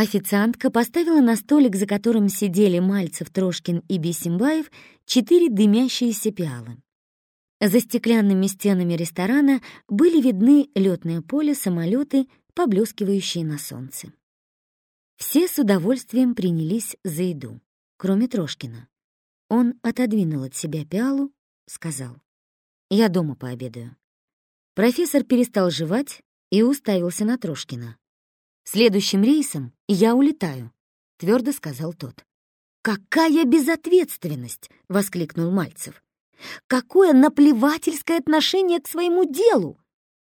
Официантка поставила на столик, за которым сидели Мальцев, Трошкин и Бисимбаев, четыре дымящиеся пиалы. За стеклянными стенами ресторана были видны летное поле, самолеты, поблескивающие на солнце. Все с удовольствием принялись за еду, кроме Трошкина. Он отодвинул от себя пиалу, сказал, «Я дома пообедаю». Профессор перестал жевать и уставился на Трошкина. «Следующим рейсом я улетаю», — твердо сказал тот. «Какая безответственность!» — воскликнул Мальцев. «Какое наплевательское отношение к своему делу!»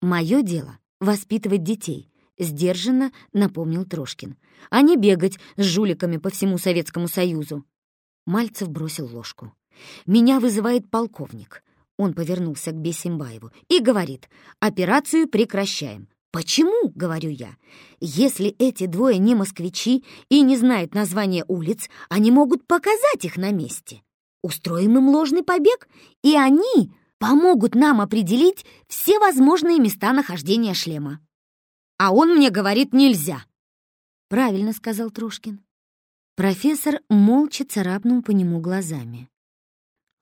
«Мое дело — воспитывать детей», — сдержанно напомнил Трошкин, «а не бегать с жуликами по всему Советскому Союзу». Мальцев бросил ложку. «Меня вызывает полковник». Он повернулся к Бесимбаеву и говорит, «Операцию прекращаем. «Почему?» — говорю я. «Если эти двое не москвичи и не знают названия улиц, они могут показать их на месте. Устроим им ложный побег, и они помогут нам определить все возможные места нахождения шлема». А он мне говорит «нельзя». «Правильно», — сказал Трошкин. Профессор молча царапнул по нему глазами.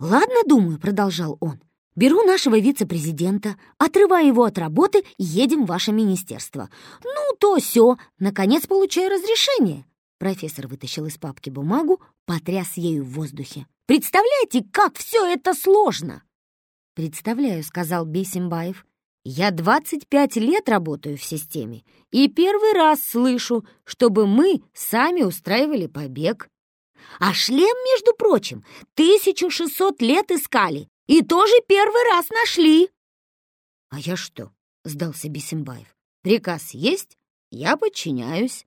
«Ладно, думаю», — продолжал он. Беру нашего вице-президента, отрываю его от работы, едем в ваше министерство. Ну, то все. Наконец получаю разрешение. Профессор вытащил из папки бумагу, потряс ею в воздухе. Представляете, как все это сложно? Представляю, сказал Бесимбаев. Я 25 лет работаю в системе и первый раз слышу, чтобы мы сами устраивали побег. А шлем, между прочим, 1600 лет искали, и тоже первый раз нашли. — А я что? — сдался Бисимбаев. — Приказ есть? Я подчиняюсь.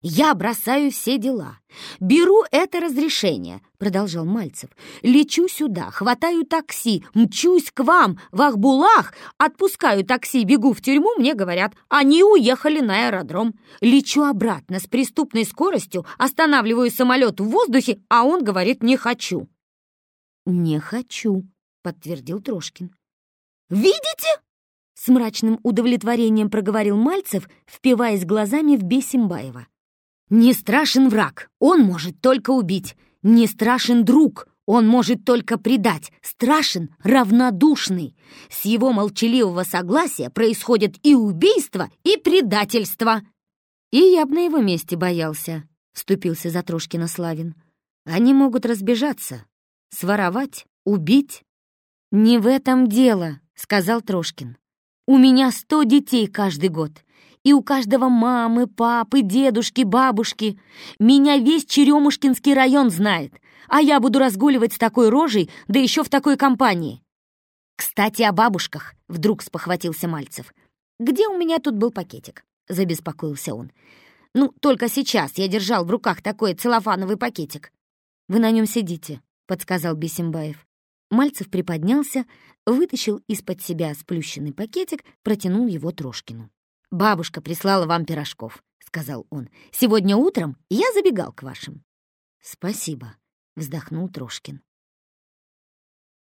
«Я бросаю все дела. Беру это разрешение», — продолжал Мальцев. «Лечу сюда, хватаю такси, мчусь к вам в Ахбулах, отпускаю такси, бегу в тюрьму, мне говорят, они уехали на аэродром. Лечу обратно с преступной скоростью, останавливаю самолет в воздухе, а он говорит, не хочу. «Не хочу», — подтвердил Трошкин. «Видите?» — с мрачным удовлетворением проговорил Мальцев, впиваясь глазами в Бесимбаева. «Не страшен враг, он может только убить. Не страшен друг, он может только предать. Страшен равнодушный. С его молчаливого согласия происходит и убийство, и предательство». «И я б на его месте боялся», — вступился за Трошкина Славин. «Они могут разбежаться, Своровать? Убить? «Не в этом дело», — сказал Трошкин. «У меня сто детей каждый год, и у каждого мамы, папы, дедушки, бабушки. Меня весь Черемушкинский район знает, а я буду разгуливать с такой рожей, да еще в такой компании». «Кстати, о бабушках», — вдруг спохватился Мальцев. «Где у меня тут был пакетик?» — забеспокоился он. «Ну, только сейчас я держал в руках такой целлофановый пакетик. Вы на нем сидите подсказал Бисимбаев. Мальцев приподнялся, вытащил из-под себя сплющенный пакетик, протянул его Трошкину. «Бабушка прислала вам пирожков», — сказал он. «Сегодня утром я забегал к вашим». «Спасибо», — вздохнул Трошкин.